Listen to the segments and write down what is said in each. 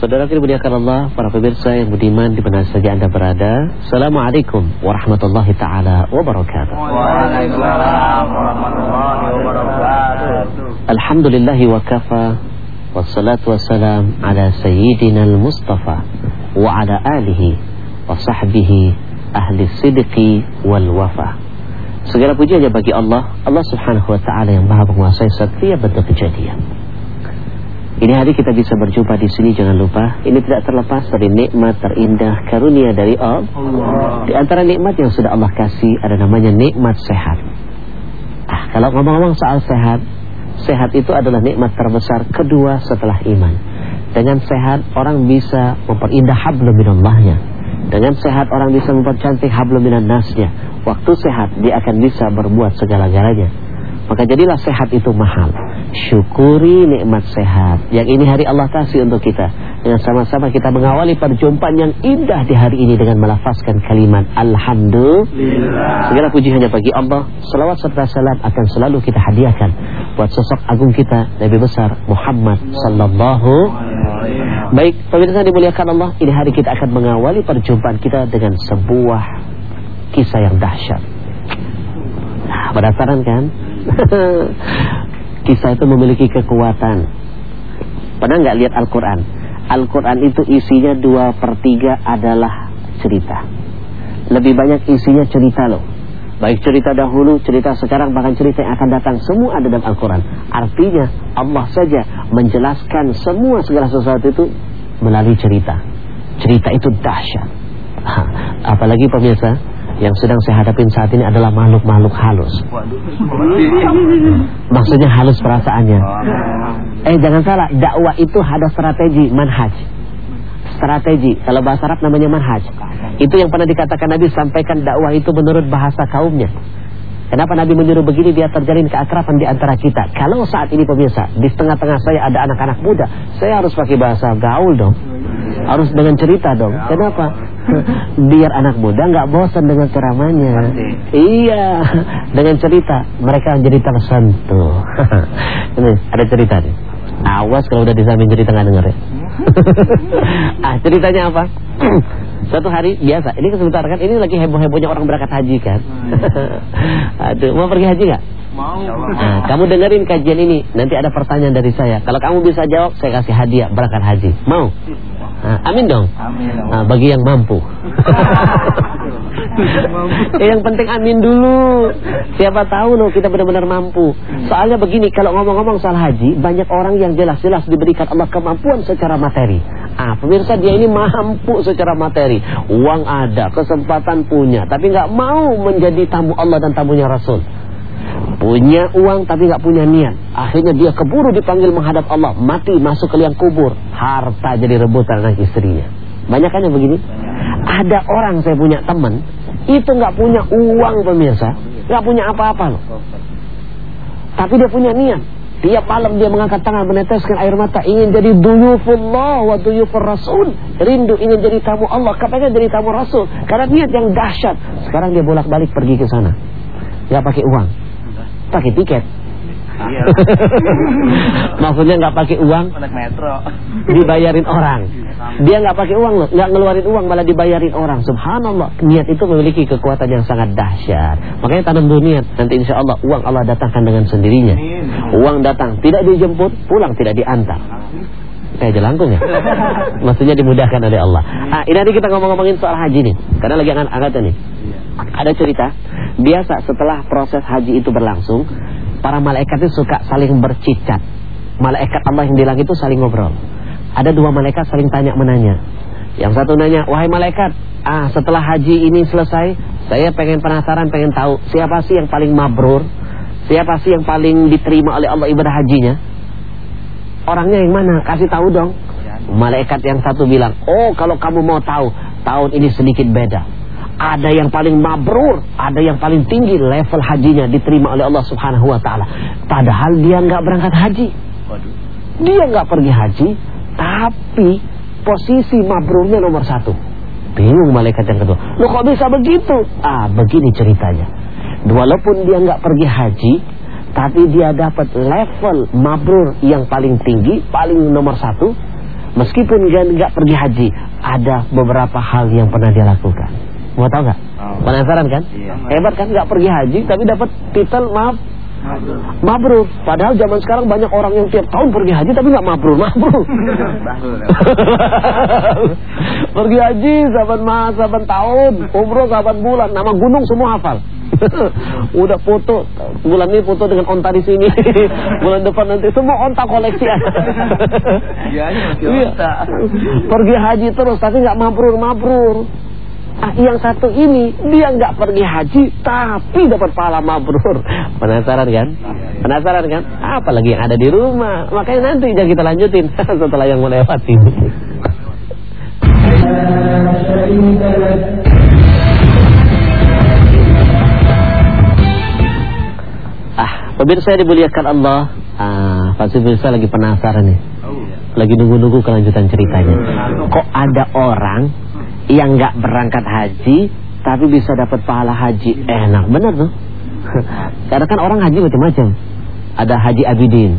Saudara dimuliakan Allah, para pemirsa yang budiman di mana saja Anda berada. Assalamualaikum warahmatullahi taala wabarakatuh. Waalaikumsalam warahmatullahi wabarakatuh. Alhamdulillahi wa kafa wassalatu wassalam ala sayyidina al-Mustafa wa ala alihi wa sahbihi ahli sidqi wal wafa. Segala puji hanya bagi Allah, Allah Subhanahu wa taala yang Maha menguasai setiap bentuk kejadian. Ini hari kita bisa berjumpa di sini jangan lupa ini tidak terlepas dari nikmat terindah karunia dari Allah. Di antara nikmat yang sudah Allah kasih ada namanya nikmat sehat. Ah, kalau ngomong-ngomong soal sehat, sehat itu adalah nikmat terbesar kedua setelah iman. Dengan sehat orang bisa memperindah hablum minallahnya. Dengan sehat orang bisa mempercantik hablum minan nasnya. Waktu sehat dia akan bisa berbuat segala-galanya. Maka jadilah sehat itu mahal. Syukuri nikmat sehat. Yang ini hari Allah kasih untuk kita. Dengan sama-sama kita mengawali perjumpaan yang indah di hari ini dengan melafazkan kalimat Alhamdulillah. Segala puji hanya bagi Allah. Salawat serta salam akan selalu kita hadiahkan buat sosok agung kita Nabi besar Muhammad sallallahu Baik, pemirsa dimuliakan Allah, ini hari kita akan mengawali perjumpaan kita dengan sebuah kisah yang dahsyat. Nah, kan? Kisah itu memiliki kekuatan. Pernah nggak lihat Al-Quran? Al-Quran itu isinya dua per tiga adalah cerita. Lebih banyak isinya cerita loh. Baik cerita dahulu, cerita sekarang, bahkan cerita yang akan datang. Semua ada dalam Al-Quran. Artinya Allah saja menjelaskan semua segala sesuatu itu melalui cerita. Cerita itu dahsyat. Apalagi pemirsa, yang sedang saya hadapin saat ini adalah makhluk-makhluk halus. Maksudnya halus perasaannya. Eh jangan salah, dakwah itu ada strategi, manhaj. Strategi, kalau bahasa Arab namanya manhaj. Itu yang pernah dikatakan Nabi sampaikan dakwah itu menurut bahasa kaumnya. Kenapa Nabi menyuruh begini biar terjalin keakraban di antara kita. Kalau saat ini pemirsa, di tengah-tengah saya ada anak-anak muda, saya harus pakai bahasa gaul dong. Harus dengan cerita dong. Kenapa? Biar anak muda nggak bosan dengan ceramahnya. Iya, dengan cerita mereka jadi tersentuh. Ini ada cerita nih. Awas kalau udah di samping cerita nggak denger ya. ah ceritanya apa? Suatu hari biasa, ini sebentar kan, ini lagi heboh-hebohnya orang berangkat haji kan. Aduh, mau pergi haji nggak? Mau. Nah, kamu dengerin kajian ini, nanti ada pertanyaan dari saya. Kalau kamu bisa jawab, saya kasih hadiah berangkat haji. Mau? Nah, amin dong. Amin. Nah, bagi yang mampu. eh, yang penting amin dulu. Siapa tahu loh kita benar-benar mampu. Soalnya begini, kalau ngomong-ngomong soal haji, banyak orang yang jelas-jelas diberikan Allah kemampuan secara materi. Ah, pemirsa dia ini mampu secara materi. Uang ada, kesempatan punya, tapi nggak mau menjadi tamu Allah dan tamunya Rasul. Punya uang tapi nggak punya niat. Akhirnya dia keburu dipanggil menghadap Allah. Mati masuk ke liang kubur. Harta jadi rebutan anak istrinya. Banyak kan yang begini? Ada orang saya punya teman. Itu nggak punya uang pemirsa. nggak punya apa-apa loh. Tapi dia punya niat. Tiap malam dia mengangkat tangan meneteskan air mata ingin jadi duyufullah wa duyufur rasul. Rindu ingin jadi tamu Allah, kepengen jadi tamu rasul. Karena niat yang dahsyat. Sekarang dia bolak-balik pergi ke sana. Gak pakai uang pakai tiket. Iya. Maksudnya nggak pakai uang, naik metro. Dibayarin orang. Dia nggak pakai uang loh, nggak ngeluarin uang malah dibayarin orang. Subhanallah, niat itu memiliki kekuatan yang sangat dahsyat. Makanya tanam dulu niat, nanti insya Allah uang Allah datangkan dengan sendirinya. Uang datang, tidak dijemput, pulang tidak diantar. Kayak jelangkung ya. Maksudnya dimudahkan oleh Allah. Ah, ini nanti kita ngomong-ngomongin soal haji nih, karena lagi angkat-angkat nih. Ada cerita, biasa setelah proses haji itu berlangsung, para malaikat itu suka saling bercicat. Malaikat Allah yang di langit itu saling ngobrol. Ada dua malaikat saling tanya menanya. Yang satu nanya, wahai malaikat, ah setelah haji ini selesai, saya pengen penasaran, pengen tahu siapa sih yang paling mabrur, siapa sih yang paling diterima oleh Allah ibadah hajinya. Orangnya yang mana? Kasih tahu dong. Malaikat yang satu bilang, oh kalau kamu mau tahu, tahun ini sedikit beda. Ada yang paling mabrur, ada yang paling tinggi level hajinya diterima oleh Allah Subhanahu wa taala. Padahal dia nggak berangkat haji. Dia nggak pergi haji, tapi posisi mabrurnya nomor satu. Bingung malaikat yang kedua. Lo kok bisa begitu? Ah, begini ceritanya. Walaupun dia nggak pergi haji, tapi dia dapat level mabrur yang paling tinggi, paling nomor satu. Meskipun dia nggak pergi haji, ada beberapa hal yang pernah dia lakukan. Mau tahu nggak? Oh. Penasaran kan? Iya. Hebat kan? Nggak pergi haji, tapi dapat titel maaf mabrur. Padahal zaman sekarang banyak orang yang tiap tahun pergi haji tapi nggak mabrur, mabrur. pergi haji saban mas, saban tahun, umroh saban bulan, nama gunung semua hafal. Udah foto bulan ini foto dengan onta di sini, bulan depan nanti semua onta koleksi. Iya, masih Iya. onta. Pergi haji terus tapi nggak mabrur mabrur. Ah, yang satu ini dia nggak pergi haji tapi dapat pahala mabrur. Penasaran kan? Penasaran kan? Apalagi yang ada di rumah. Makanya nanti jangan kita lanjutin setelah yang melewati. Ah, pemirsa dimuliakan Allah. Ah, pasti pemirsa lagi penasaran nih. Oh, iya. Lagi nunggu-nunggu kelanjutan ceritanya. Kok ada orang yang nggak berangkat haji tapi bisa dapat pahala haji? Enak bener tuh. Karena kan orang haji macam-macam. Ada haji abidin.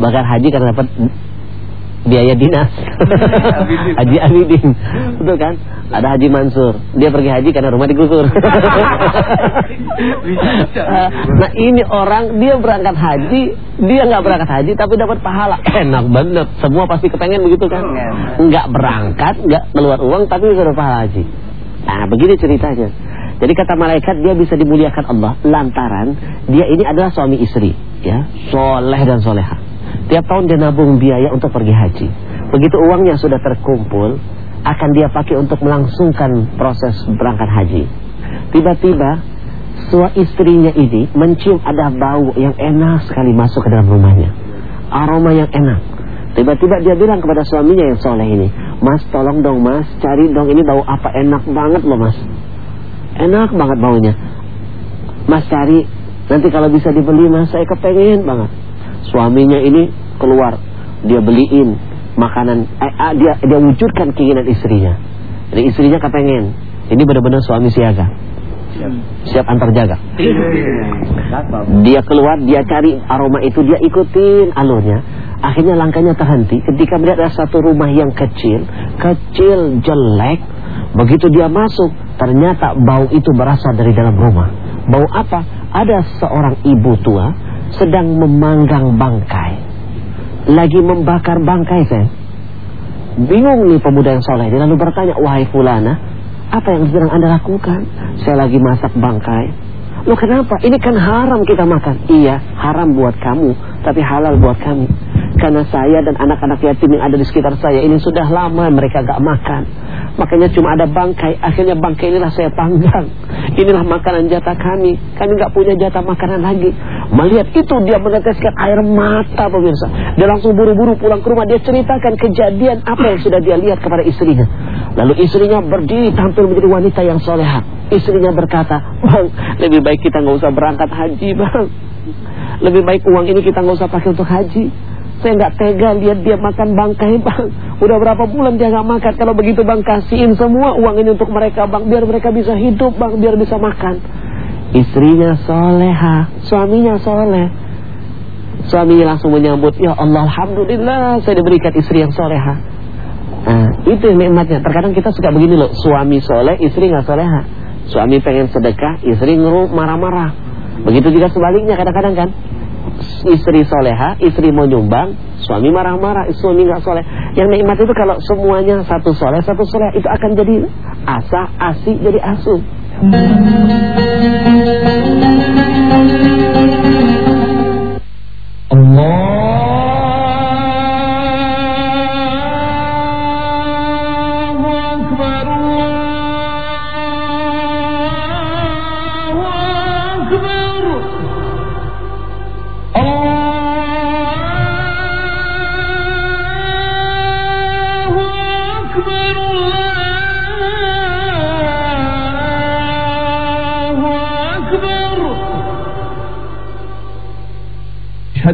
Bahkan haji karena dapat biaya dinas. haji abidin. Betul kan? Ada haji Mansur. Dia pergi haji karena rumah digusur. nah ini orang dia berangkat haji, dia nggak berangkat haji tapi dapat pahala. Enak banget. Semua pasti kepengen begitu kan? Nggak berangkat, nggak keluar uang tapi bisa dapat pahala haji. Nah begini ceritanya. Jadi kata malaikat dia bisa dimuliakan Allah lantaran dia ini adalah suami istri, ya, soleh dan soleha. Tiap tahun dia nabung biaya untuk pergi haji. Begitu uangnya sudah terkumpul, akan dia pakai untuk melangsungkan proses berangkat haji. Tiba-tiba suami istrinya ini mencium ada bau yang enak sekali masuk ke dalam rumahnya. Aroma yang enak. Tiba-tiba dia bilang kepada suaminya yang soleh ini, Mas tolong dong mas, cari dong ini bau apa enak banget loh mas. Enak banget baunya. Mas cari, nanti kalau bisa dibeli mas, saya kepengen banget. Suaminya ini keluar, dia beliin makanan, eh, ah, dia dia wujudkan keinginan istrinya. Jadi istrinya kepengen. Ini benar-benar suami siaga, siap antar jaga. Dia keluar, dia cari aroma itu, dia ikutin alurnya. Akhirnya langkahnya terhenti ketika melihat ada satu rumah yang kecil, kecil, jelek. Begitu dia masuk, ternyata bau itu berasal dari dalam rumah. Bau apa? Ada seorang ibu tua sedang memanggang bangkai. Lagi membakar bangkai, saya. Bingung nih pemuda yang soleh. Dia lalu bertanya, wahai fulana, apa yang sedang anda lakukan? Saya lagi masak bangkai. Loh kenapa? Ini kan haram kita makan. Iya, haram buat kamu, tapi halal buat kami. Karena saya dan anak-anak yatim yang ada di sekitar saya ini sudah lama mereka gak makan. Makanya cuma ada bangkai. Akhirnya bangkai inilah saya panggang. Inilah makanan jatah kami. Kami gak punya jatah makanan lagi. Melihat itu dia meneteskan air mata pemirsa. Dia langsung buru-buru pulang ke rumah. Dia ceritakan kejadian apa yang sudah dia lihat kepada istrinya. Lalu istrinya berdiri tampil menjadi wanita yang soleha. Istrinya berkata, Bang, lebih baik kita nggak usah berangkat haji, Bang. Lebih baik uang ini kita nggak usah pakai untuk haji. Saya nggak tega lihat dia makan bangkai, Bang. Udah berapa bulan dia nggak makan. Kalau begitu, Bang, kasihin semua uang ini untuk mereka, Bang. Biar mereka bisa hidup, Bang. Biar bisa makan. Istrinya soleha, suaminya soleh. Suaminya langsung menyambut, Ya Allah, Alhamdulillah, saya diberikan istri yang soleha. Nah, itu yang nikmatnya. Terkadang kita suka begini loh, suami soleh, istri nggak soleha. Suami pengen sedekah, istri ngeruh marah-marah. Begitu juga sebaliknya kadang-kadang kan. Istri soleha, istri mau nyumbang, suami marah-marah, suami nggak soleh. Yang nikmat itu kalau semuanya satu soleh, satu soleh itu akan jadi asa, asi, jadi asuh. Thank you.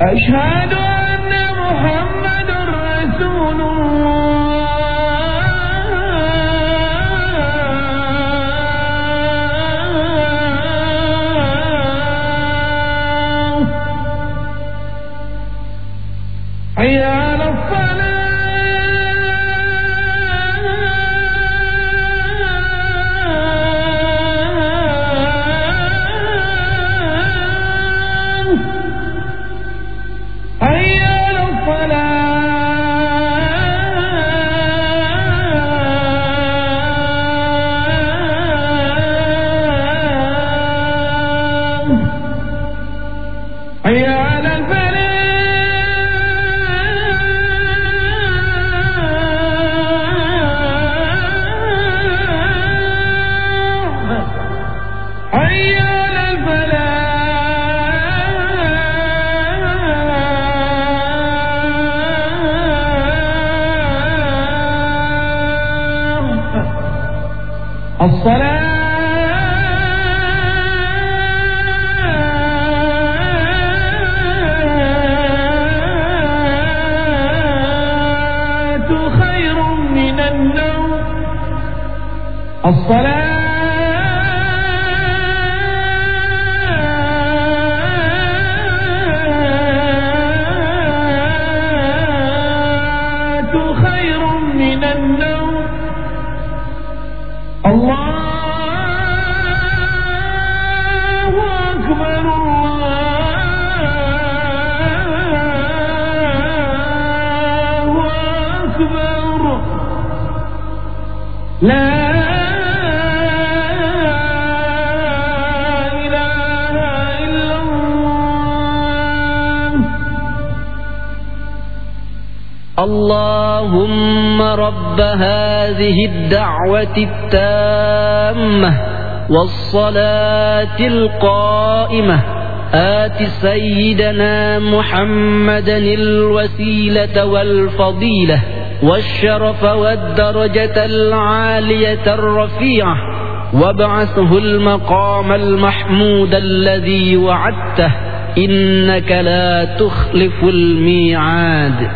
أشهد أن as اللهم رب هذه الدعوة التامة والصلاة القائمة. آت سيدنا محمدا الوسيلة والفضيلة. والشرف والدرجة العالية الرفيعة وابعثه المقام المحمود الذي وعدته إنك لا تخلف الميعاد.